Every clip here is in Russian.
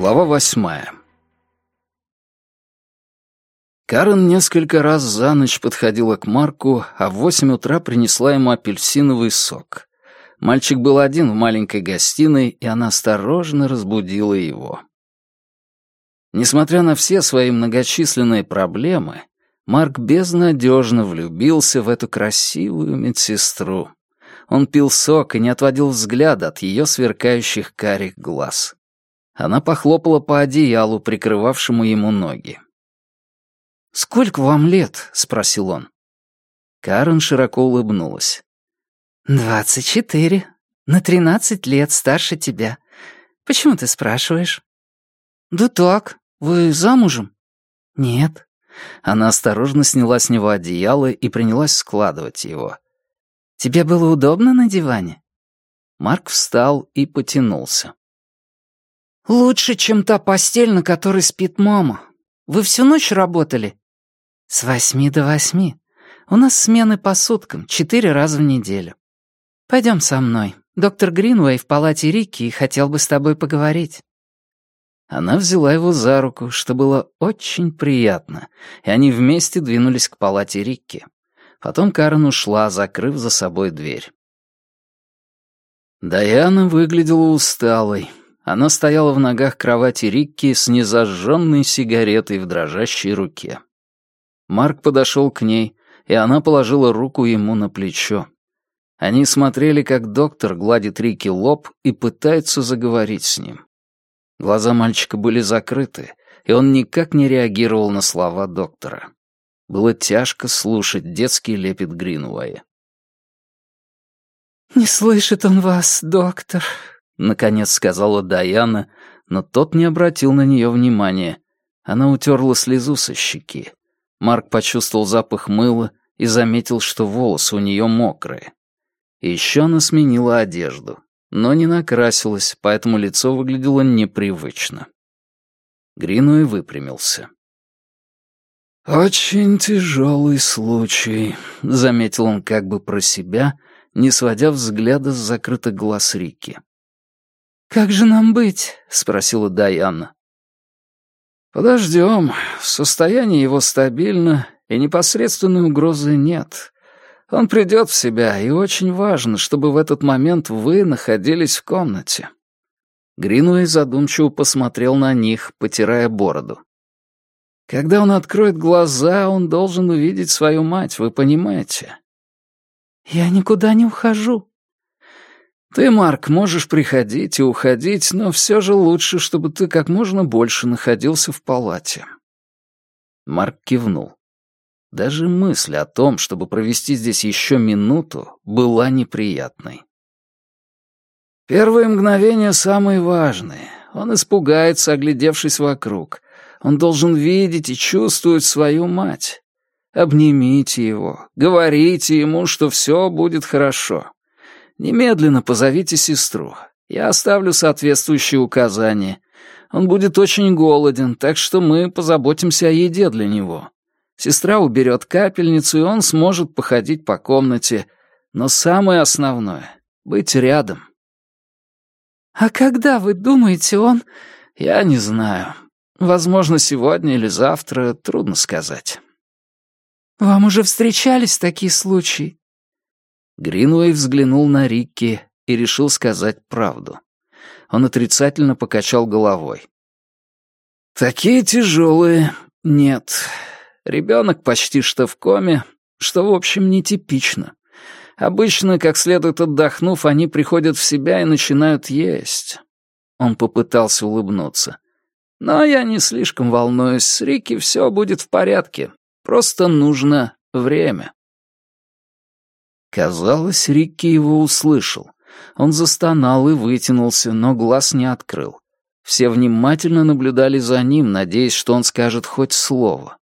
Глава восьмая. Карен несколько раз за ночь подходила к Марку, а в восемь утра принесла ему апельсиновый сок. Мальчик был один в маленькой гостиной, и она осторожно разбудила его. Несмотря на все свои многочисленные проблемы, Марк безнадежно влюбился в эту красивую медсестру. Он пил сок и не отводил взгляда от ее сверкающих карих глаз. Она похлопала по одеялу, прикрывавшему ему ноги. «Сколько вам лет?» — спросил он. Карен широко улыбнулась. «Двадцать четыре. На тринадцать лет старше тебя. Почему ты спрашиваешь?» «Да так. Вы замужем?» «Нет». Она осторожно сняла с него одеяло и принялась складывать его. «Тебе было удобно на диване?» Марк встал и потянулся. «Лучше, чем та постель, на которой спит мама. Вы всю ночь работали?» «С восьми до восьми. У нас смены по суткам, четыре раза в неделю. Пойдем со мной. Доктор Гринвей в палате Рики и хотел бы с тобой поговорить». Она взяла его за руку, что было очень приятно, и они вместе двинулись к палате Рикки. Потом Карен ушла, закрыв за собой дверь. Даяна выглядела усталой. Она стояла в ногах кровати Рикки с незажженной сигаретой в дрожащей руке. Марк подошел к ней, и она положила руку ему на плечо. Они смотрели, как доктор гладит Рикки лоб и пытается заговорить с ним. Глаза мальчика были закрыты, и он никак не реагировал на слова доктора. Было тяжко слушать детский лепет Гринуэя. «Не слышит он вас, доктор», — наконец сказала Даяна, но тот не обратил на нее внимания. Она утерла слезу со щеки. Марк почувствовал запах мыла и заметил, что волосы у нее мокрые. Еще она сменила одежду но не накрасилась, поэтому лицо выглядело непривычно. Гринуэй выпрямился. «Очень тяжелый случай», — заметил он как бы про себя, не сводя взгляда с закрытых глаз Рики. «Как же нам быть?» — спросила Даяна. «Подождем. Состояние его стабильно, и непосредственной угрозы нет. Он придет в себя, и очень важно, чтобы в этот момент вы находились в комнате». Гринуэй задумчиво посмотрел на них, потирая бороду. «Когда он откроет глаза, он должен увидеть свою мать, вы понимаете?» «Я никуда не ухожу». «Ты, Марк, можешь приходить и уходить, но все же лучше, чтобы ты как можно больше находился в палате». Марк кивнул. Даже мысль о том, чтобы провести здесь еще минуту, была неприятной. Первые мгновения самые важные. Он испугается, оглядевшись вокруг. Он должен видеть и чувствовать свою мать. Обнимите его, говорите ему, что все будет хорошо. Немедленно позовите сестру. Я оставлю соответствующие указания. Он будет очень голоден, так что мы позаботимся о еде для него. Сестра уберет капельницу, и он сможет походить по комнате. Но самое основное — быть рядом. «А когда, вы думаете, он...» «Я не знаю. Возможно, сегодня или завтра, трудно сказать». «Вам уже встречались такие случаи?» Гринуэй взглянул на Рикки и решил сказать правду. Он отрицательно покачал головой. «Такие тяжелые нет. Ребенок почти что в коме, что, в общем, нетипично. Обычно, как следует отдохнув, они приходят в себя и начинают есть. Он попытался улыбнуться. Но я не слишком волнуюсь, с Рики все будет в порядке. Просто нужно время. Казалось, Рикки его услышал. Он застонал и вытянулся, но глаз не открыл. Все внимательно наблюдали за ним, надеясь, что он скажет хоть слово.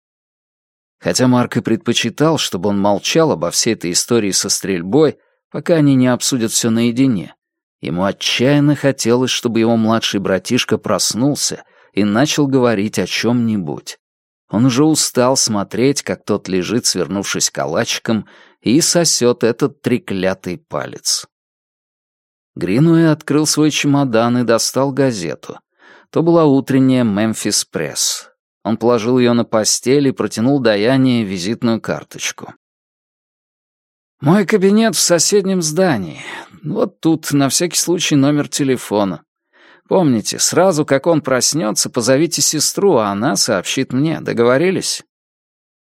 Хотя Марк и предпочитал, чтобы он молчал обо всей этой истории со стрельбой, пока они не обсудят все наедине. Ему отчаянно хотелось, чтобы его младший братишка проснулся и начал говорить о чем-нибудь. Он уже устал смотреть, как тот лежит, свернувшись калачиком, и сосет этот треклятый палец. Гринуэй открыл свой чемодан и достал газету. То была утренняя «Мемфис Пресс». Он положил ее на постель и протянул Даяне визитную карточку. «Мой кабинет в соседнем здании. Вот тут, на всякий случай, номер телефона. Помните, сразу как он проснется, позовите сестру, а она сообщит мне. Договорились?»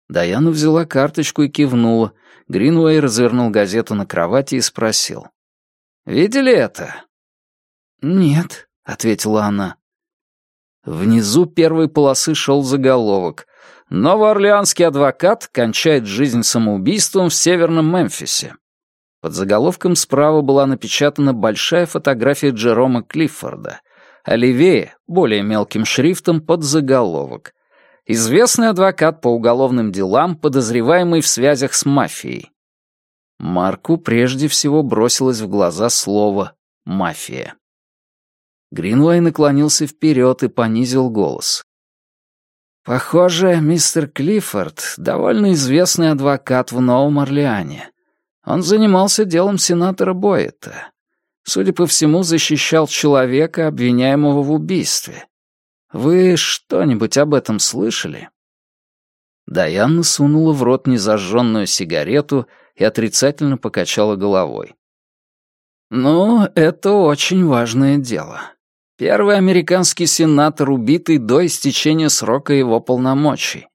Даяна взяла карточку и кивнула. Гринуэй развернул газету на кровати и спросил. «Видели это?» «Нет», — ответила она. Внизу первой полосы шел заголовок. «Новоорлеанский адвокат кончает жизнь самоубийством в Северном Мемфисе». Под заголовком справа была напечатана большая фотография Джерома Клиффорда, а левее, более мелким шрифтом, под заголовок. «Известный адвокат по уголовным делам, подозреваемый в связях с мафией». Марку прежде всего бросилось в глаза слово «мафия». Гринвей наклонился вперед и понизил голос. «Похоже, мистер Клиффорд — довольно известный адвокат в Новом Орлеане. Он занимался делом сенатора Бойета. Судя по всему, защищал человека, обвиняемого в убийстве. Вы что-нибудь об этом слышали?» Даяна сунула в рот незажженную сигарету и отрицательно покачала головой. «Ну, это очень важное дело. Первый американский сенатор, убитый до истечения срока его полномочий.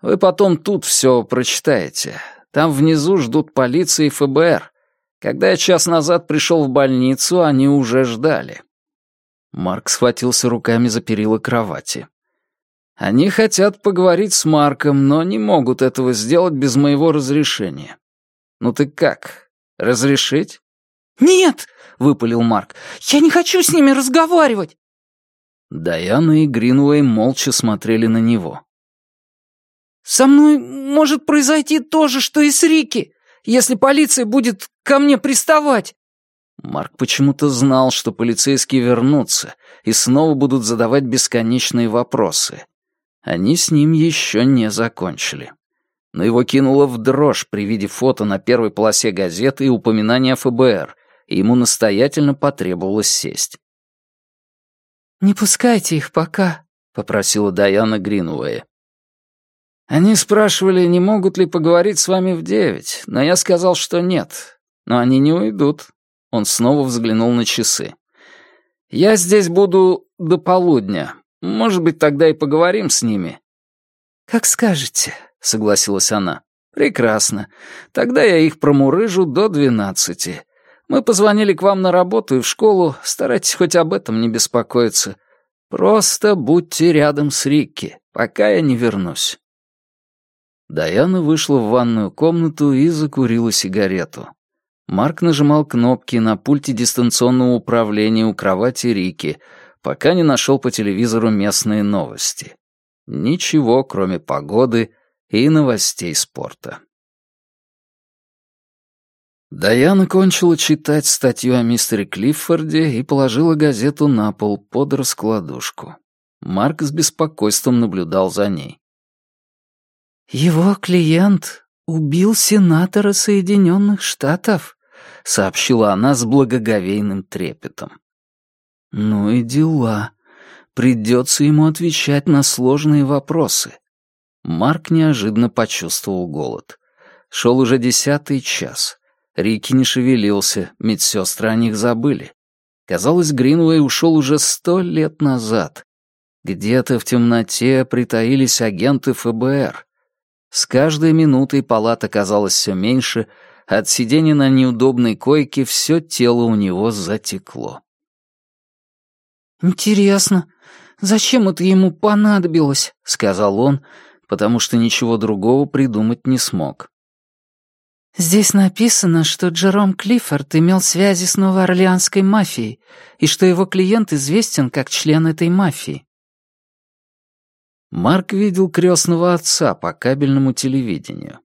Вы потом тут все прочитаете. Там внизу ждут полиция и ФБР. Когда я час назад пришел в больницу, они уже ждали. Марк схватился руками за перила кровати. Они хотят поговорить с Марком, но не могут этого сделать без моего разрешения. Ну ты как, разрешить? «Нет!» — выпалил Марк. «Я не хочу с ними разговаривать!» Даяна и Гринуэй молча смотрели на него. «Со мной может произойти то же, что и с Рики, если полиция будет ко мне приставать!» Марк почему-то знал, что полицейские вернутся и снова будут задавать бесконечные вопросы. Они с ним еще не закончили. Но его кинуло в дрожь при виде фото на первой полосе газеты и упоминания ФБР, и ему настоятельно потребовалось сесть. «Не пускайте их пока», — попросила Даяна Гринуэя. «Они спрашивали, не могут ли поговорить с вами в девять, но я сказал, что нет. Но они не уйдут». Он снова взглянул на часы. «Я здесь буду до полудня. Может быть, тогда и поговорим с ними». «Как скажете», — согласилась она. «Прекрасно. Тогда я их промурыжу до двенадцати. Мы позвонили к вам на работу и в школу, старайтесь хоть об этом не беспокоиться. Просто будьте рядом с Рикки, пока я не вернусь». Даяна вышла в ванную комнату и закурила сигарету. Марк нажимал кнопки на пульте дистанционного управления у кровати Рики, пока не нашел по телевизору местные новости. Ничего, кроме погоды и новостей спорта. Даяна кончила читать статью о мистере Клиффорде и положила газету на пол под раскладушку. Марк с беспокойством наблюдал за ней. «Его клиент убил сенатора Соединенных Штатов», — сообщила она с благоговейным трепетом. «Ну и дела. Придется ему отвечать на сложные вопросы». Марк неожиданно почувствовал голод. Шел уже десятый час. Рики не шевелился, медсестры о них забыли. Казалось, Гринвей ушел уже сто лет назад. Где-то в темноте притаились агенты ФБР. С каждой минутой палата казалась все меньше, от сидения на неудобной койке все тело у него затекло. «Интересно, зачем это ему понадобилось?» — сказал он, потому что ничего другого придумать не смог. Здесь написано, что Джером Клиффорд имел связи с новоорлеанской мафией и что его клиент известен как член этой мафии. Марк видел крестного отца по кабельному телевидению.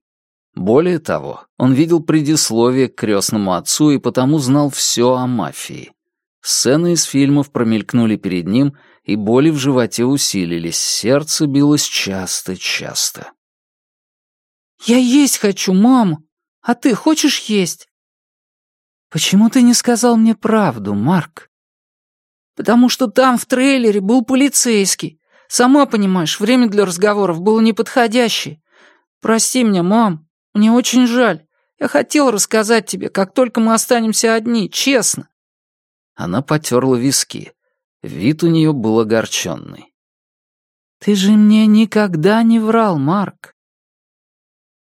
Более того, он видел предисловие к крестному отцу и потому знал все о мафии. Сцены из фильмов промелькнули перед ним, и боли в животе усилились, сердце билось часто-часто. «Я есть хочу, мам!» А ты хочешь есть?» «Почему ты не сказал мне правду, Марк?» Потому что там, в трейлере, был полицейский. Сама понимаешь, время для разговоров было неподходящее. Прости меня, мам, мне очень жаль. Я хотел рассказать тебе, как только мы останемся одни, честно». Она потерла виски. Вид у нее был огорченный. «Ты же мне никогда не врал, Марк».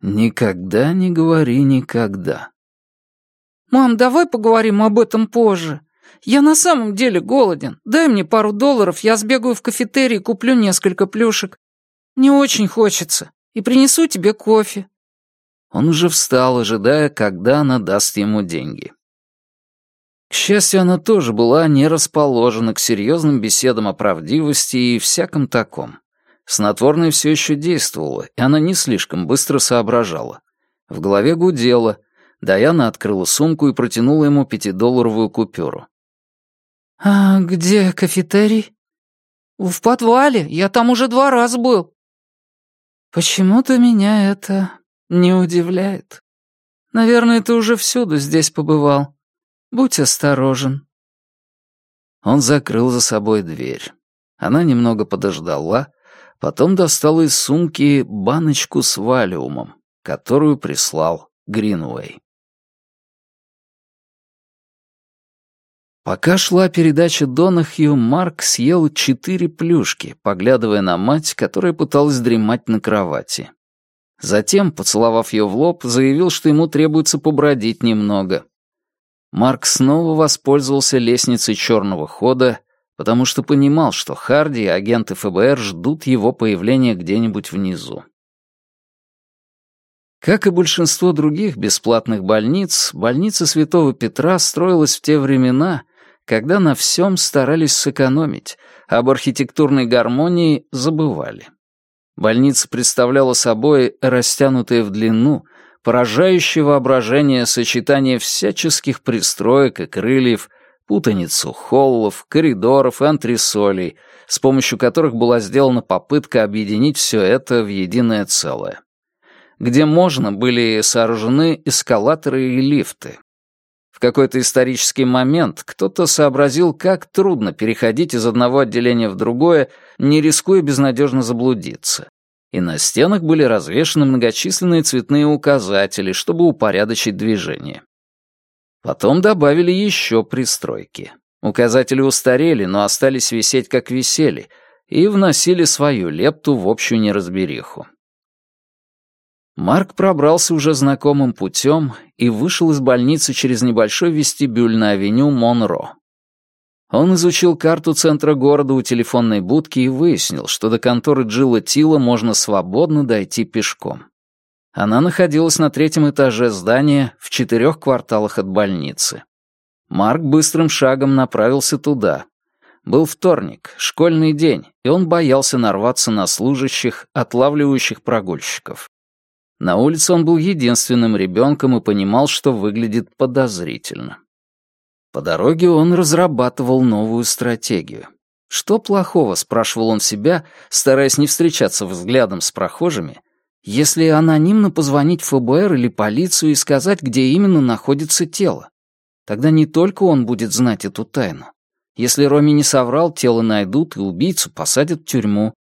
«Никогда не говори никогда». «Мам, давай поговорим об этом позже. Я на самом деле голоден. Дай мне пару долларов, я сбегаю в кафетерий и куплю несколько плюшек. Не очень хочется. И принесу тебе кофе». Он уже встал, ожидая, когда она даст ему деньги. К счастью, она тоже была не расположена к серьезным беседам о правдивости и всяком таком. Снотворное все еще действовало, и она не слишком быстро соображала. В голове гудело. Даяна открыла сумку и протянула ему пятидолларовую купюру. «А где кафетерий?» «В подвале. Я там уже два раза был». «Почему-то меня это не удивляет. Наверное, ты уже всюду здесь побывал. Будь осторожен». Он закрыл за собой дверь. Она немного подождала, потом достала из сумки баночку с валиумом, которую прислал Гринуэй. Пока шла передача Донахью, Марк съел четыре плюшки, поглядывая на мать, которая пыталась дремать на кровати. Затем, поцеловав ее в лоб, заявил, что ему требуется побродить немного. Марк снова воспользовался лестницей черного хода, потому что понимал, что Харди и агенты ФБР ждут его появления где-нибудь внизу. Как и большинство других бесплатных больниц, больница Святого Петра строилась в те времена, когда на всем старались сэкономить, об архитектурной гармонии забывали. Больница представляла собой растянутое в длину, поражающее воображение сочетание всяческих пристроек и крыльев, путаницу холлов, коридоров и антресолей, с помощью которых была сделана попытка объединить все это в единое целое. Где можно, были сооружены эскалаторы и лифты. Какой-то исторический момент кто-то сообразил, как трудно переходить из одного отделения в другое, не рискуя безнадежно заблудиться. И на стенах были развешаны многочисленные цветные указатели, чтобы упорядочить движение. Потом добавили еще пристройки. Указатели устарели, но остались висеть как висели, и вносили свою лепту в общую неразбериху. Марк пробрался уже знакомым путем и вышел из больницы через небольшой вестибюль на авеню Монро. Он изучил карту центра города у телефонной будки и выяснил, что до конторы Джилла Тила можно свободно дойти пешком. Она находилась на третьем этаже здания в четырех кварталах от больницы. Марк быстрым шагом направился туда. Был вторник, школьный день, и он боялся нарваться на служащих, отлавливающих прогульщиков. На улице он был единственным ребенком и понимал, что выглядит подозрительно. По дороге он разрабатывал новую стратегию. Что плохого, спрашивал он себя, стараясь не встречаться взглядом с прохожими, если анонимно позвонить в ФБР или полицию и сказать, где именно находится тело? Тогда не только он будет знать эту тайну. Если Роми не соврал, тело найдут и убийцу посадят в тюрьму.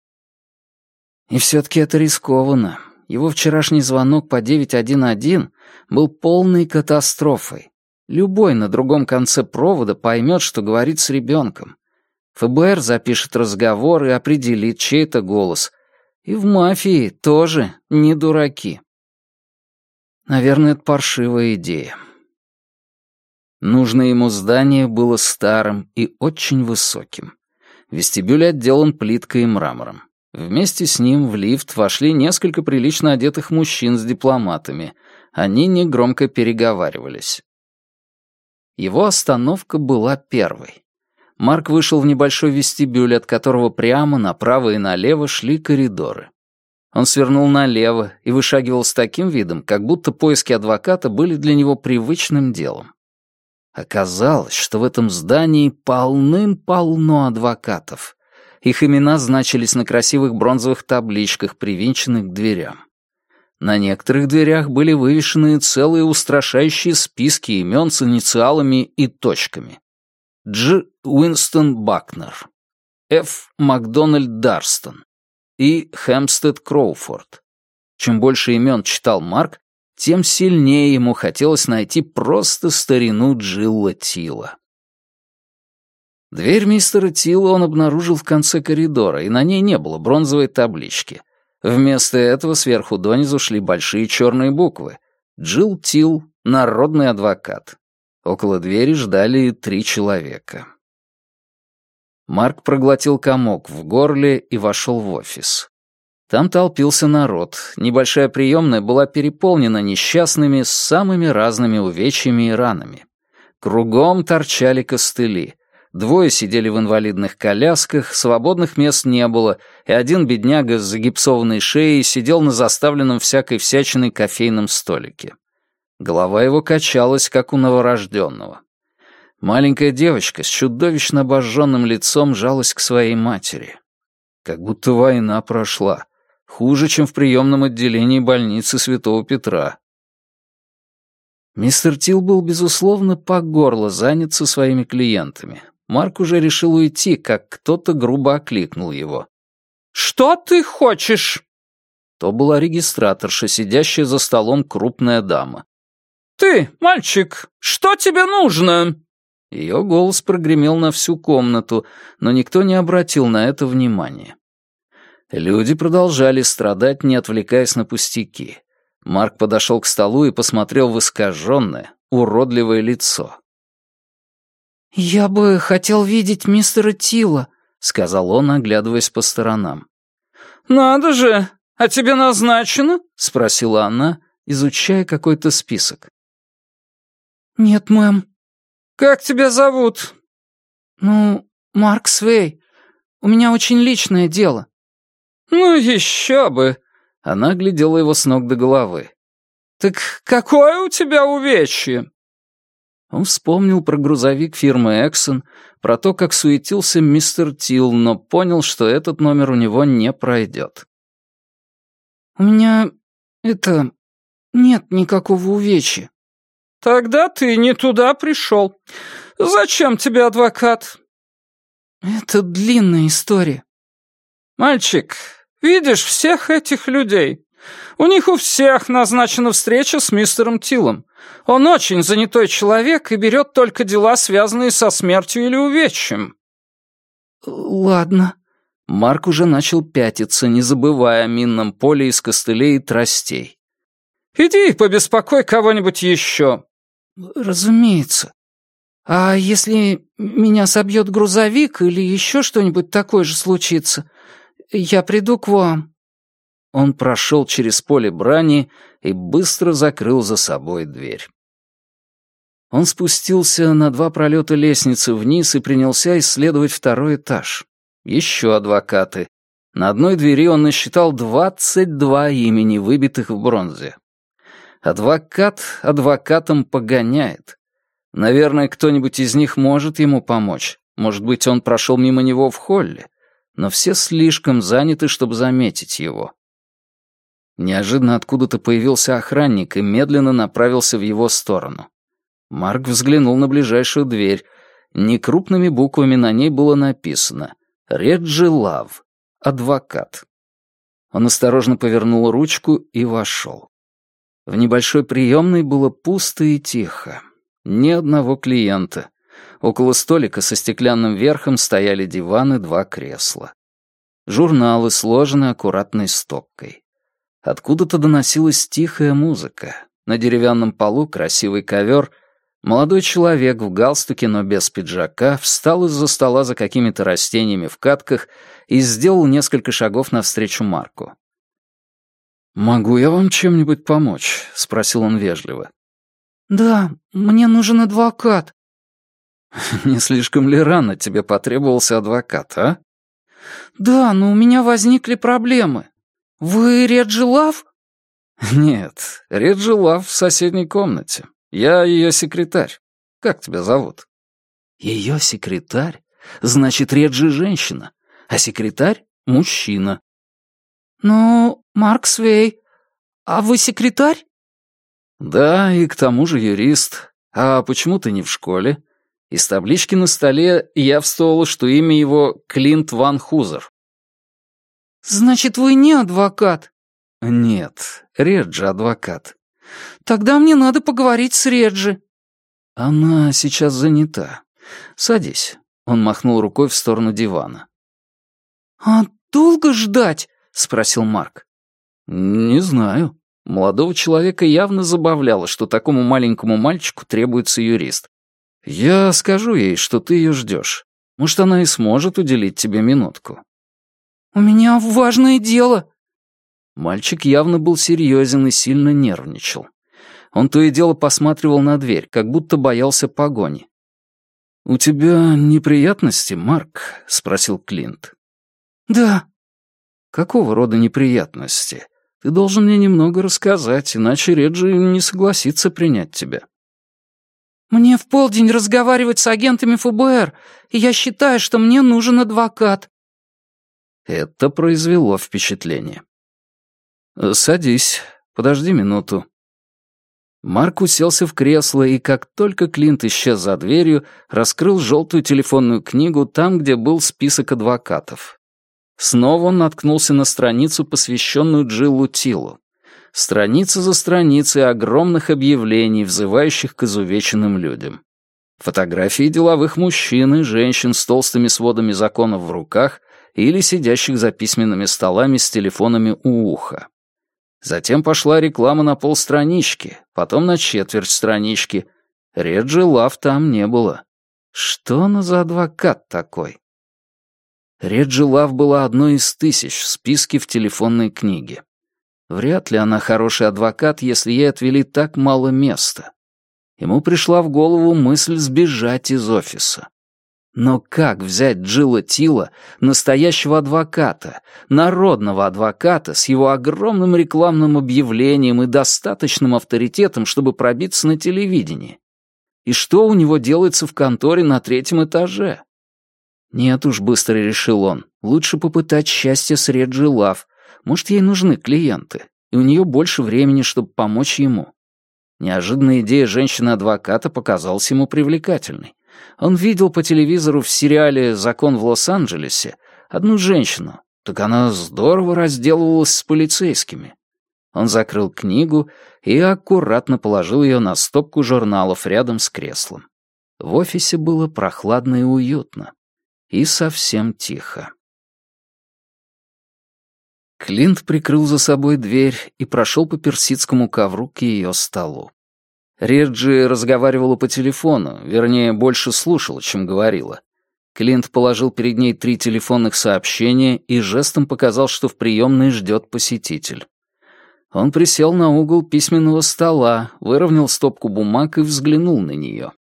И все-таки это рискованно. Его вчерашний звонок по 911 был полной катастрофой. Любой на другом конце провода поймет, что говорит с ребенком. ФБР запишет разговор и определит, чей это голос. И в мафии тоже не дураки. Наверное, это паршивая идея. Нужное ему здание было старым и очень высоким. Вестибюль отделан плиткой и мрамором. Вместе с ним в лифт вошли несколько прилично одетых мужчин с дипломатами. Они негромко переговаривались. Его остановка была первой. Марк вышел в небольшой вестибюль, от которого прямо направо и налево шли коридоры. Он свернул налево и вышагивал с таким видом, как будто поиски адвоката были для него привычным делом. Оказалось, что в этом здании полным-полно адвокатов. Их имена значились на красивых бронзовых табличках, привинченных к дверям. На некоторых дверях были вывешены целые устрашающие списки имен с инициалами и точками. Дж. Уинстон Бакнер, Ф. Макдональд Дарстон и Хэмстед Кроуфорд. Чем больше имен читал Марк, тем сильнее ему хотелось найти просто старину Джилла Тила. Дверь мистера Тила он обнаружил в конце коридора, и на ней не было бронзовой таблички. Вместо этого сверху донизу шли большие черные буквы. Джилл Тил, народный адвокат. Около двери ждали три человека. Марк проглотил комок в горле и вошел в офис. Там толпился народ. Небольшая приемная была переполнена несчастными с самыми разными увечьями и ранами. Кругом торчали костыли. Двое сидели в инвалидных колясках, свободных мест не было, и один бедняга с загипсованной шеей сидел на заставленном всякой всячиной кофейном столике. Голова его качалась, как у новорожденного. Маленькая девочка с чудовищно обожженным лицом жалась к своей матери. Как будто война прошла. Хуже, чем в приемном отделении больницы Святого Петра. Мистер Тил был, безусловно, по горло занят со своими клиентами. Марк уже решил уйти, как кто-то грубо окликнул его. «Что ты хочешь?» То была регистраторша, сидящая за столом крупная дама. «Ты, мальчик, что тебе нужно?» Ее голос прогремел на всю комнату, но никто не обратил на это внимания. Люди продолжали страдать, не отвлекаясь на пустяки. Марк подошел к столу и посмотрел в искаженное, уродливое лицо. «Я бы хотел видеть мистера Тила», — сказал он, оглядываясь по сторонам. «Надо же! А тебе назначено?» — спросила она, изучая какой-то список. «Нет, мэм». «Как тебя зовут?» «Ну, Марк Свей. У меня очень личное дело». «Ну еще бы!» Она глядела его с ног до головы. «Так какое у тебя увечье?» Он вспомнил про грузовик фирмы «Эксон», про то, как суетился мистер Тил, но понял, что этот номер у него не пройдет. «У меня... это... нет никакого увечья». «Тогда ты не туда пришел. Зачем тебе адвокат?» «Это длинная история». «Мальчик, Видишь всех этих людей? У них у всех назначена встреча с мистером Тилом. Он очень занятой человек и берет только дела, связанные со смертью или увечьем». «Ладно». Марк уже начал пятиться, не забывая о минном поле из костылей и тростей. «Иди побеспокой кого-нибудь еще». «Разумеется. А если меня собьет грузовик или еще что-нибудь такое же случится, я приду к вам». Он прошел через поле брани и быстро закрыл за собой дверь. Он спустился на два пролета лестницы вниз и принялся исследовать второй этаж. Еще адвокаты. На одной двери он насчитал двадцать два имени, выбитых в бронзе. Адвокат адвокатом погоняет. Наверное, кто-нибудь из них может ему помочь. Может быть, он прошел мимо него в холле но все слишком заняты, чтобы заметить его. Неожиданно откуда-то появился охранник и медленно направился в его сторону. Марк взглянул на ближайшую дверь. Некрупными буквами на ней было написано «Реджи Лав, адвокат». Он осторожно повернул ручку и вошел. В небольшой приемной было пусто и тихо. Ни одного клиента. Около столика со стеклянным верхом стояли диваны, два кресла. Журналы сложены аккуратной стопкой. Откуда-то доносилась тихая музыка. На деревянном полу красивый ковер. Молодой человек в галстуке, но без пиджака, встал из-за стола за какими-то растениями в катках и сделал несколько шагов навстречу Марку. «Могу я вам чем-нибудь помочь?» — спросил он вежливо. «Да, мне нужен адвокат», «Не слишком ли рано тебе потребовался адвокат, а?» «Да, но у меня возникли проблемы. Вы Реджи Лав?» «Нет, Реджи Лав в соседней комнате. Я ее секретарь. Как тебя зовут?» «Ее секретарь? Значит, Реджи женщина, а секретарь — мужчина». «Ну, Марк Свей, а вы секретарь?» «Да, и к тому же юрист. А почему ты не в школе? Из таблички на столе явствовало, что имя его Клинт Ван Хузер. «Значит, вы не адвокат?» «Нет, Реджи адвокат». «Тогда мне надо поговорить с Реджи». «Она сейчас занята. Садись». Он махнул рукой в сторону дивана. «А долго ждать?» — спросил Марк. «Не знаю». Молодого человека явно забавляло, что такому маленькому мальчику требуется юрист. «Я скажу ей, что ты ее ждешь. Может, она и сможет уделить тебе минутку». «У меня важное дело». Мальчик явно был серьезен и сильно нервничал. Он то и дело посматривал на дверь, как будто боялся погони. «У тебя неприятности, Марк?» — спросил Клинт. «Да». «Какого рода неприятности? Ты должен мне немного рассказать, иначе Реджи не согласится принять тебя». «Мне в полдень разговаривать с агентами ФБР, и я считаю, что мне нужен адвокат». Это произвело впечатление. «Садись, подожди минуту». Марк уселся в кресло и, как только Клинт исчез за дверью, раскрыл желтую телефонную книгу там, где был список адвокатов. Снова он наткнулся на страницу, посвященную Джиллу Тилу. Страница за страницей огромных объявлений, взывающих к изувеченным людям. Фотографии деловых мужчин и женщин с толстыми сводами законов в руках или сидящих за письменными столами с телефонами у уха. Затем пошла реклама на полстранички, потом на четверть странички. Реджи Лав там не было. Что она за адвокат такой? Реджи Лав была одной из тысяч в списке в телефонной книге. Вряд ли она хороший адвокат, если ей отвели так мало места. Ему пришла в голову мысль сбежать из офиса. Но как взять Джилла Тила, настоящего адвоката, народного адвоката, с его огромным рекламным объявлением и достаточным авторитетом, чтобы пробиться на телевидении? И что у него делается в конторе на третьем этаже? Нет уж, быстро решил он, лучше попытать счастье с Реджи Лав. Может, ей нужны клиенты, и у нее больше времени, чтобы помочь ему. Неожиданная идея женщины-адвоката показалась ему привлекательной. Он видел по телевизору в сериале «Закон в Лос-Анджелесе» одну женщину, так она здорово разделывалась с полицейскими. Он закрыл книгу и аккуратно положил ее на стопку журналов рядом с креслом. В офисе было прохладно и уютно. И совсем тихо. Клинт прикрыл за собой дверь и прошел по персидскому ковру к ее столу. Реджи разговаривала по телефону, вернее, больше слушала, чем говорила. Клинт положил перед ней три телефонных сообщения и жестом показал, что в приемной ждет посетитель. Он присел на угол письменного стола, выровнял стопку бумаг и взглянул на нее.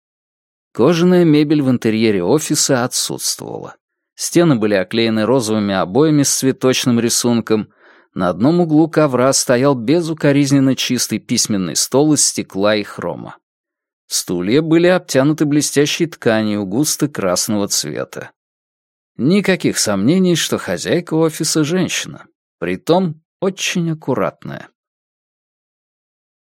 Кожаная мебель в интерьере офиса отсутствовала. Стены были оклеены розовыми обоями с цветочным рисунком — на одном углу ковра стоял безукоризненно чистый письменный стол из стекла и хрома. Стулья были обтянуты блестящей тканью густо-красного цвета. Никаких сомнений, что хозяйка офиса — женщина. Притом очень аккуратная.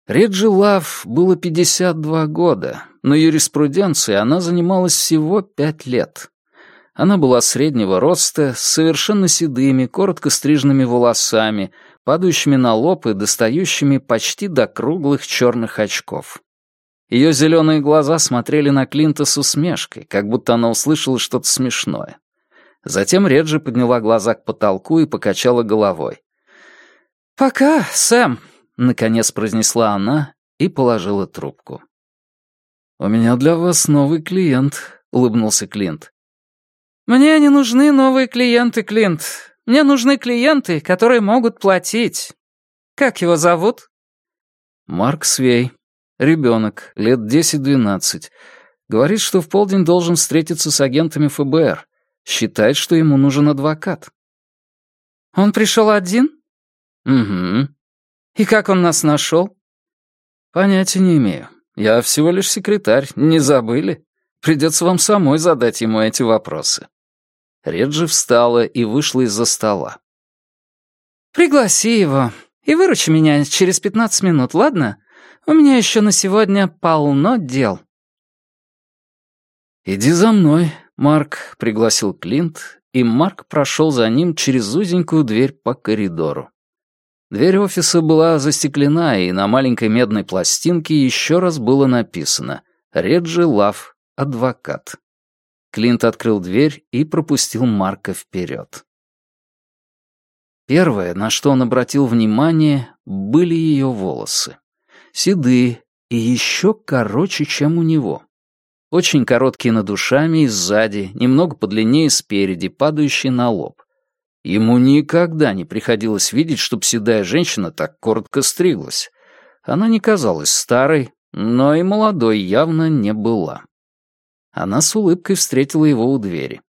Реджи Лав было 52 года, но юриспруденцией она занималась всего пять лет. Она была среднего роста, с совершенно седыми, коротко стриженными волосами, падающими на лоб и достающими почти до круглых черных очков. Ее зеленые глаза смотрели на Клинта с усмешкой, как будто она услышала что-то смешное. Затем Реджи подняла глаза к потолку и покачала головой. «Пока, Сэм», — наконец произнесла она и положила трубку. «У меня для вас новый клиент», — улыбнулся Клинт. «Мне не нужны новые клиенты, Клинт. Мне нужны клиенты, которые могут платить. Как его зовут?» «Марк Свей. Ребенок, лет 10-12. Говорит, что в полдень должен встретиться с агентами ФБР. Считает, что ему нужен адвокат». «Он пришел один?» «Угу». «И как он нас нашел?» «Понятия не имею. Я всего лишь секретарь, не забыли? Придется вам самой задать ему эти вопросы». Реджи встала и вышла из-за стола. «Пригласи его и выручи меня через пятнадцать минут, ладно? У меня еще на сегодня полно дел». «Иди за мной», — Марк пригласил Клинт, и Марк прошел за ним через узенькую дверь по коридору. Дверь офиса была застеклена, и на маленькой медной пластинке еще раз было написано «Реджи Лав, адвокат». Клинт открыл дверь и пропустил Марка вперед. Первое, на что он обратил внимание, были ее волосы. Седые и еще короче, чем у него. Очень короткие над ушами и сзади, немного подлиннее спереди, падающие на лоб. Ему никогда не приходилось видеть, чтоб седая женщина так коротко стриглась. Она не казалась старой, но и молодой явно не была. Она с улыбкой встретила его у двери.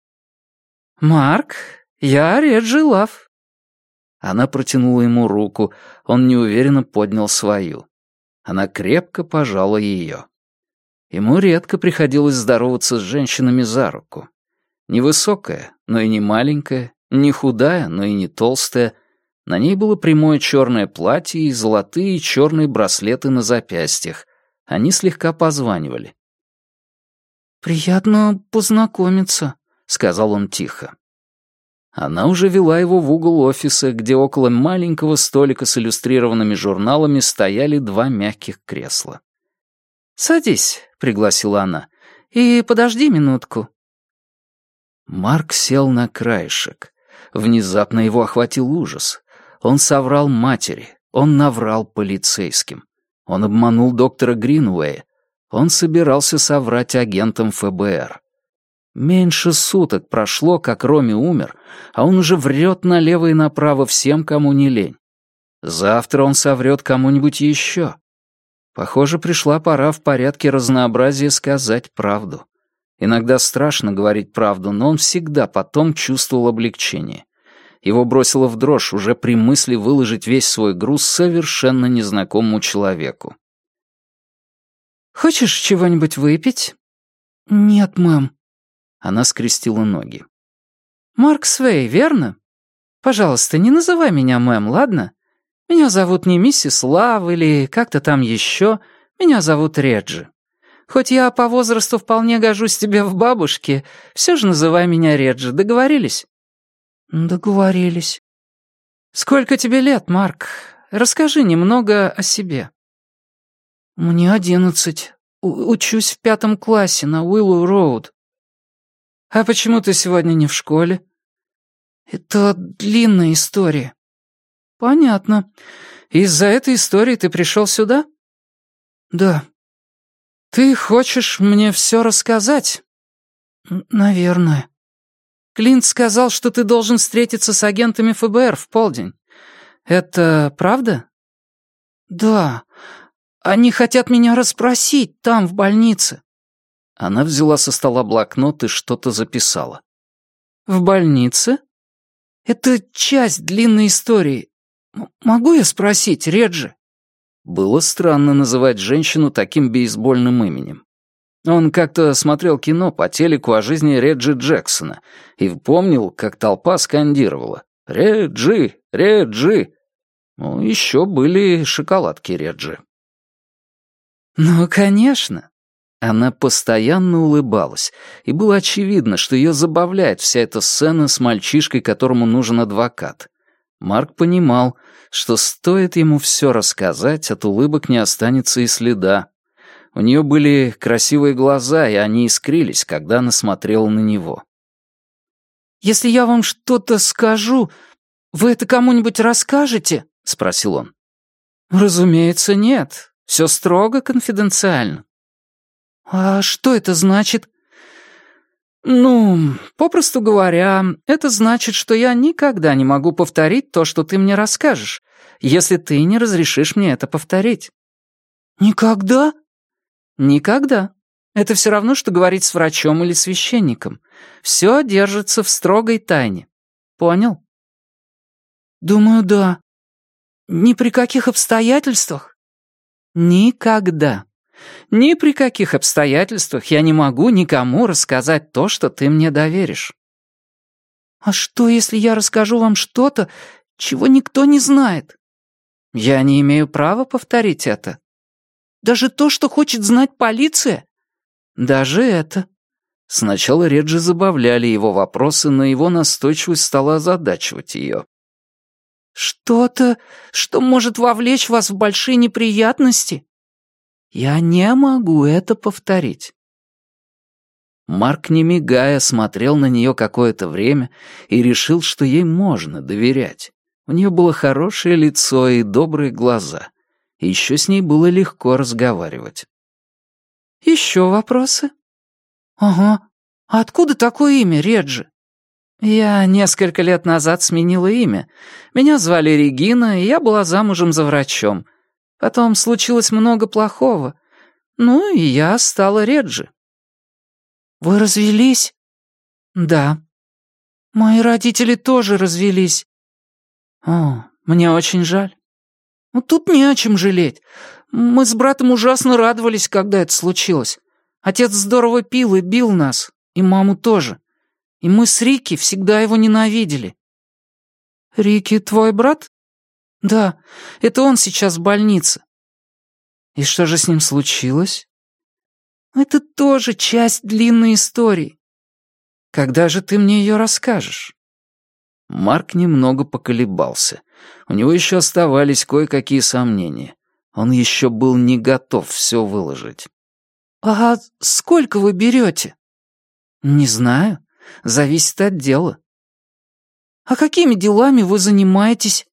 «Марк, я Реджи Лав». Она протянула ему руку, он неуверенно поднял свою. Она крепко пожала ее. Ему редко приходилось здороваться с женщинами за руку. Невысокая, но и не маленькая, не худая, но и не толстая. На ней было прямое черное платье и золотые черные браслеты на запястьях. Они слегка позванивали. «Приятно познакомиться», — сказал он тихо. Она уже вела его в угол офиса, где около маленького столика с иллюстрированными журналами стояли два мягких кресла. «Садись», — пригласила она, — «и подожди минутку». Марк сел на краешек. Внезапно его охватил ужас. Он соврал матери, он наврал полицейским. Он обманул доктора Гринуэя. Он собирался соврать агентам ФБР. Меньше суток прошло, как Роми умер, а он уже врет налево и направо всем, кому не лень. Завтра он соврет кому-нибудь еще. Похоже, пришла пора в порядке разнообразия сказать правду. Иногда страшно говорить правду, но он всегда потом чувствовал облегчение. Его бросило в дрожь уже при мысли выложить весь свой груз совершенно незнакомому человеку. «Хочешь чего-нибудь выпить?» «Нет, мэм». Она скрестила ноги. «Марк Свей, верно? Пожалуйста, не называй меня мэм, ладно? Меня зовут не миссис Лав или как-то там еще. Меня зовут Реджи. Хоть я по возрасту вполне гожусь тебе в бабушке, все же называй меня Реджи. Договорились?» «Договорились». «Сколько тебе лет, Марк? Расскажи немного о себе». «Мне одиннадцать. Учусь в пятом классе на Уиллоу Роуд». «А почему ты сегодня не в школе?» «Это длинная история». «Понятно. Из-за этой истории ты пришел сюда?» «Да». «Ты хочешь мне все рассказать?» «Наверное». «Клинт сказал, что ты должен встретиться с агентами ФБР в полдень. Это правда?» «Да. Они хотят меня расспросить там, в больнице». Она взяла со стола блокнот и что-то записала. «В больнице?» «Это часть длинной истории. М могу я спросить, Реджи?» Было странно называть женщину таким бейсбольным именем. Он как-то смотрел кино по телеку о жизни Реджи Джексона и помнил, как толпа скандировала «Реджи! Реджи!» Ну, еще были шоколадки Реджи. «Ну, конечно!» Она постоянно улыбалась, и было очевидно, что ее забавляет вся эта сцена с мальчишкой, которому нужен адвокат. Марк понимал, что стоит ему все рассказать, от улыбок не останется и следа. У нее были красивые глаза, и они искрились, когда она смотрела на него. «Если я вам что-то скажу, вы это кому-нибудь расскажете?» — спросил он. «Разумеется, нет. Все строго конфиденциально». «А что это значит?» «Ну, попросту говоря, это значит, что я никогда не могу повторить то, что ты мне расскажешь, если ты не разрешишь мне это повторить». «Никогда?» «Никогда. Это все равно, что говорить с врачом или священником. Все держится в строгой тайне. Понял?» «Думаю, да. Ни при каких обстоятельствах?» «Никогда». Ни при каких обстоятельствах я не могу никому рассказать то, что ты мне доверишь». «А что, если я расскажу вам что-то, чего никто не знает?» «Я не имею права повторить это». «Даже то, что хочет знать полиция?» «Даже это». Сначала Реджи забавляли его вопросы, но его настойчивость стала озадачивать ее. «Что-то, что может вовлечь вас в большие неприятности?» «Я не могу это повторить». Марк, не мигая, смотрел на нее какое-то время и решил, что ей можно доверять. У нее было хорошее лицо и добрые глаза. Еще с ней было легко разговаривать. «Еще вопросы?» «Ага. А откуда такое имя, Реджи?» «Я несколько лет назад сменила имя. Меня звали Регина, и я была замужем за врачом. Потом случилось много плохого. Ну, и я стала Реджи». «Вы развелись?» «Да». «Мои родители тоже развелись». «О, мне очень жаль». «Ну, тут не о чем жалеть. Мы с братом ужасно радовались, когда это случилось. Отец здорово пил и бил нас, и маму тоже. И мы с Рики всегда его ненавидели». «Рики твой брат?» «Да, это он сейчас в больнице». «И что же с ним случилось?» Это тоже часть длинной истории. Когда же ты мне ее расскажешь?» Марк немного поколебался. У него еще оставались кое-какие сомнения. Он еще был не готов все выложить. «А сколько вы берете?» «Не знаю. Зависит от дела». «А какими делами вы занимаетесь?»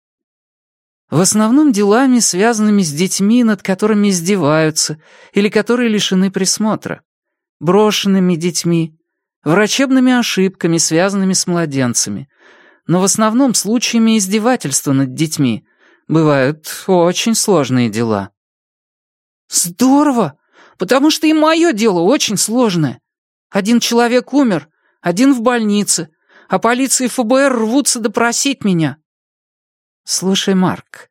В основном делами, связанными с детьми, над которыми издеваются, или которые лишены присмотра. Брошенными детьми, врачебными ошибками, связанными с младенцами. Но в основном случаями издевательства над детьми. Бывают очень сложные дела. Здорово, потому что и мое дело очень сложное. Один человек умер, один в больнице, а полиция и ФБР рвутся допросить меня. «Слушай, Марк,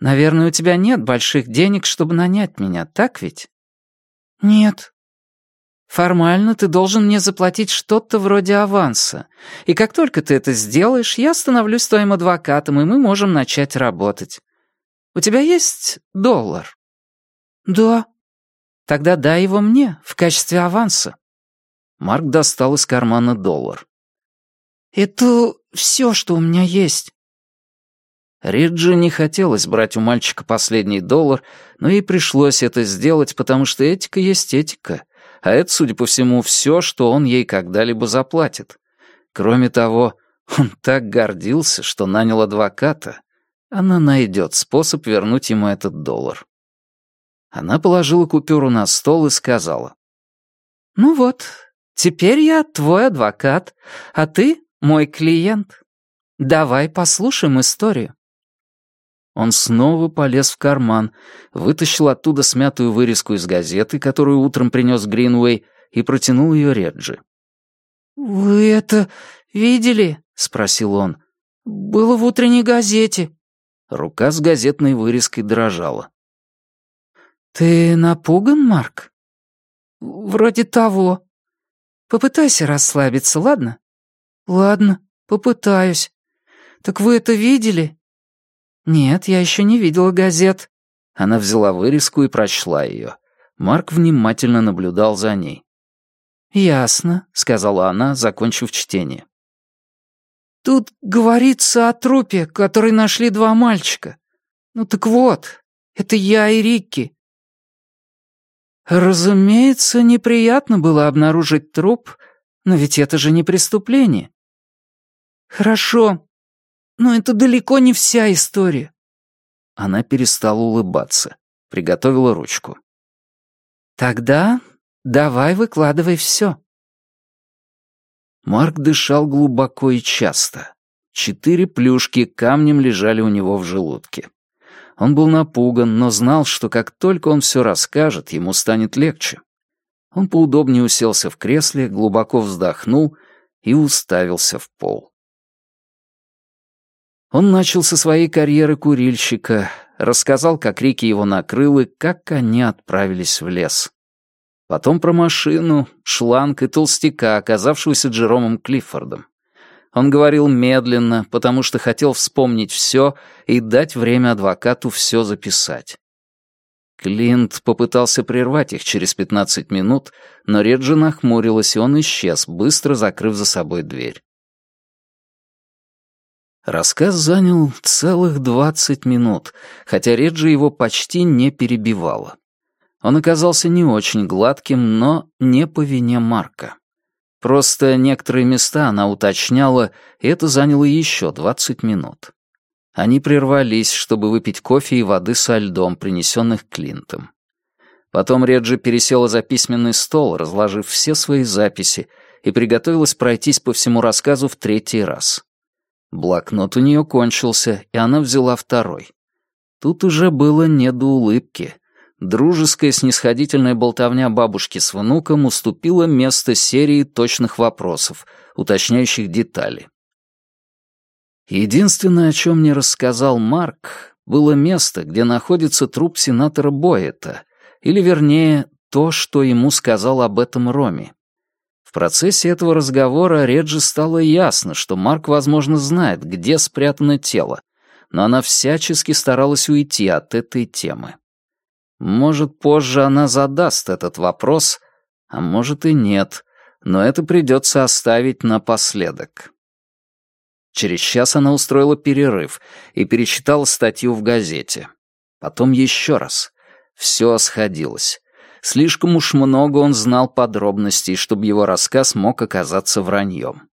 наверное, у тебя нет больших денег, чтобы нанять меня, так ведь?» «Нет». «Формально ты должен мне заплатить что-то вроде аванса, и как только ты это сделаешь, я становлюсь твоим адвокатом, и мы можем начать работать. У тебя есть доллар?» «Да». «Тогда дай его мне в качестве аванса». Марк достал из кармана доллар. «Это все, что у меня есть. Риджи не хотелось брать у мальчика последний доллар, но ей пришлось это сделать, потому что этика есть этика, а это, судя по всему, все, что он ей когда-либо заплатит. Кроме того, он так гордился, что нанял адвоката. Она найдет способ вернуть ему этот доллар. Она положила купюру на стол и сказала. «Ну вот, теперь я твой адвокат, а ты мой клиент. Давай послушаем историю». Он снова полез в карман, вытащил оттуда смятую вырезку из газеты, которую утром принес Гринвей, и протянул ее Реджи. «Вы это видели?» — спросил он. «Было в утренней газете». Рука с газетной вырезкой дрожала. «Ты напуган, Марк?» «Вроде того». «Попытайся расслабиться, ладно?» «Ладно, попытаюсь. Так вы это видели?» «Нет, я еще не видела газет». Она взяла вырезку и прочла ее. Марк внимательно наблюдал за ней. «Ясно», — сказала она, закончив чтение. «Тут говорится о трупе, который нашли два мальчика. Ну так вот, это я и Рикки». «Разумеется, неприятно было обнаружить труп, но ведь это же не преступление». «Хорошо, но это далеко не вся история. Она перестала улыбаться, приготовила ручку. Тогда давай выкладывай все. Марк дышал глубоко и часто. Четыре плюшки камнем лежали у него в желудке. Он был напуган, но знал, что как только он все расскажет, ему станет легче. Он поудобнее уселся в кресле, глубоко вздохнул и уставился в пол. Он начал со своей карьеры курильщика, рассказал, как Рики его накрыл и как они отправились в лес. Потом про машину, шланг и толстяка, оказавшегося Джеромом Клиффордом. Он говорил медленно, потому что хотел вспомнить все и дать время адвокату все записать. Клинт попытался прервать их через пятнадцать минут, но Реджи нахмурилась, и он исчез, быстро закрыв за собой дверь. Рассказ занял целых двадцать минут, хотя Реджи его почти не перебивала. Он оказался не очень гладким, но не по вине Марка. Просто некоторые места она уточняла, и это заняло еще двадцать минут. Они прервались, чтобы выпить кофе и воды со льдом, принесенных Клинтом. Потом Реджи пересела за письменный стол, разложив все свои записи, и приготовилась пройтись по всему рассказу в третий раз. Блокнот у нее кончился, и она взяла второй. Тут уже было не до улыбки. Дружеская снисходительная болтовня бабушки с внуком уступила место серии точных вопросов, уточняющих детали. Единственное, о чем мне рассказал Марк, было место, где находится труп сенатора Боэта, или, вернее, то, что ему сказал об этом Роми. В процессе этого разговора Реджи стало ясно, что Марк, возможно, знает, где спрятано тело, но она всячески старалась уйти от этой темы. Может, позже она задаст этот вопрос, а может и нет, но это придется оставить напоследок. Через час она устроила перерыв и перечитала статью в газете. Потом еще раз. Все сходилось. Слишком уж много он знал подробностей, чтобы его рассказ мог оказаться враньем.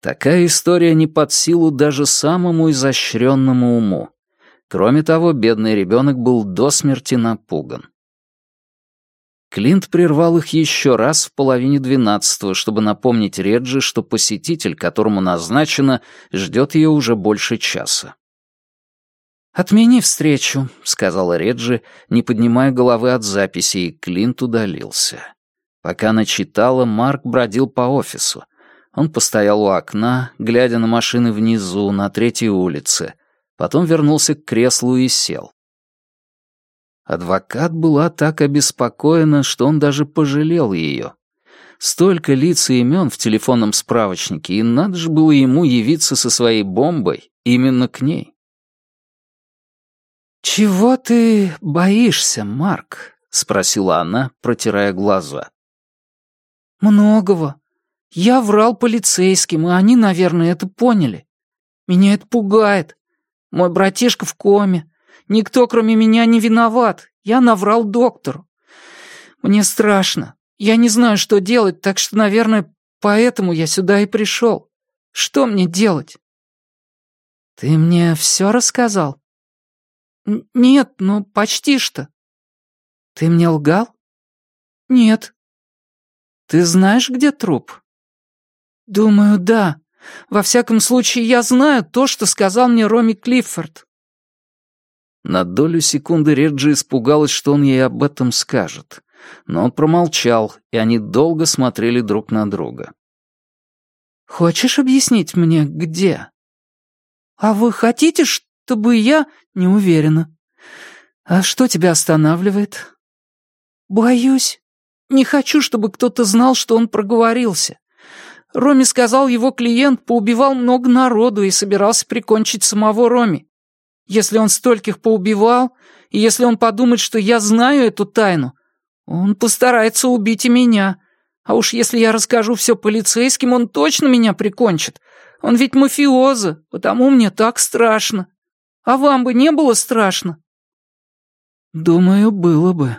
Такая история не под силу даже самому изощренному уму. Кроме того, бедный ребенок был до смерти напуган. Клинт прервал их еще раз в половине двенадцатого, чтобы напомнить Реджи, что посетитель, которому назначено, ждет ее уже больше часа. «Отмени встречу», — сказала Реджи, не поднимая головы от записи, и Клинт удалился. Пока она читала, Марк бродил по офису. Он постоял у окна, глядя на машины внизу, на третьей улице. Потом вернулся к креслу и сел. Адвокат была так обеспокоена, что он даже пожалел ее. Столько лиц и имен в телефонном справочнике, и надо же было ему явиться со своей бомбой именно к ней. «Чего ты боишься, Марк?» — спросила она, протирая глаза. «Многого. Я врал полицейским, и они, наверное, это поняли. Меня это пугает. Мой братишка в коме, Никто, кроме меня, не виноват. Я наврал доктору. Мне страшно. Я не знаю, что делать, так что, наверное, поэтому я сюда и пришел. Что мне делать?» «Ты мне все рассказал?» «Нет, ну почти что». «Ты мне лгал?» «Нет». «Ты знаешь, где труп?» «Думаю, да. Во всяком случае, я знаю то, что сказал мне Роми Клиффорд. На долю секунды Реджи испугалась, что он ей об этом скажет. Но он промолчал, и они долго смотрели друг на друга. «Хочешь объяснить мне, где?» «А вы хотите, чтобы я...» «Не уверена». «А что тебя останавливает?» «Боюсь. Не хочу, чтобы кто-то знал, что он проговорился. Роми сказал, его клиент поубивал много народу и собирался прикончить самого Роми. Если он стольких поубивал, и если он подумает, что я знаю эту тайну, он постарается убить и меня. А уж если я расскажу все полицейским, он точно меня прикончит. Он ведь мафиоза, потому мне так страшно. А вам бы не было страшно?» «Думаю, было бы».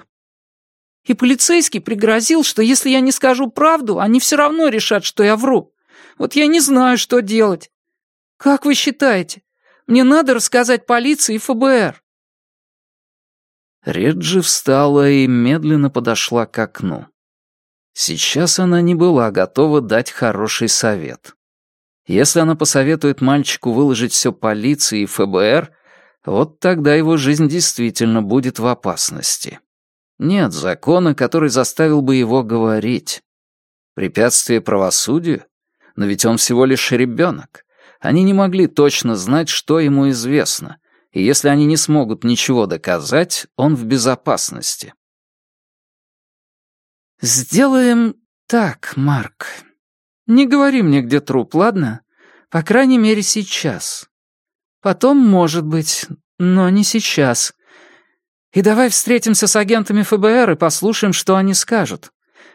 И полицейский пригрозил, что если я не скажу правду, они все равно решат, что я вру. Вот я не знаю, что делать. Как вы считаете, мне надо рассказать полиции и ФБР». Реджи встала и медленно подошла к окну. Сейчас она не была готова дать хороший совет. Если она посоветует мальчику выложить все полиции и ФБР, вот тогда его жизнь действительно будет в опасности. Нет закона, который заставил бы его говорить. Препятствие правосудию? Но ведь он всего лишь ребенок. Они не могли точно знать, что ему известно, и если они не смогут ничего доказать, он в безопасности. «Сделаем так, Марк. Не говори мне, где труп, ладно? По крайней мере, сейчас. Потом, может быть, но не сейчас. И давай встретимся с агентами ФБР и послушаем, что они скажут.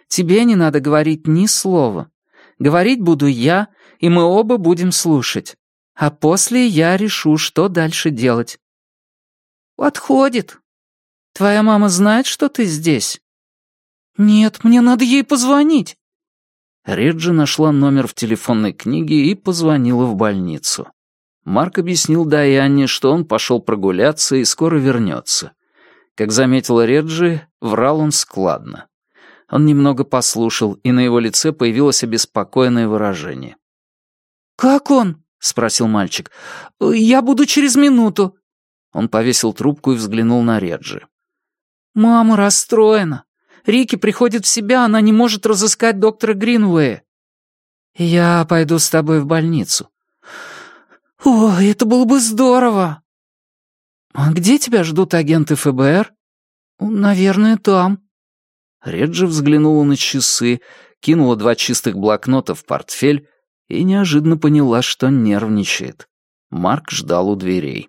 Тебе не надо говорить ни слова. Говорить буду я, и мы оба будем слушать. А после я решу, что дальше делать. Отходит. Твоя мама знает, что ты здесь? Нет, мне надо ей позвонить. Реджи нашла номер в телефонной книге и позвонила в больницу. Марк объяснил Дайанне, что он пошел прогуляться и скоро вернется. Как заметила Реджи, врал он складно. Он немного послушал, и на его лице появилось обеспокоенное выражение. «Как он?» — спросил мальчик. «Я буду через минуту». Он повесил трубку и взглянул на Реджи. «Мама расстроена. Рики приходит в себя, она не может разыскать доктора Гринвея. Я пойду с тобой в больницу. О, это было бы здорово. А где тебя ждут агенты ФБР? Наверное, там. Реджи взглянула на часы, кинула два чистых блокнота в портфель и неожиданно поняла, что нервничает. Марк ждал у дверей.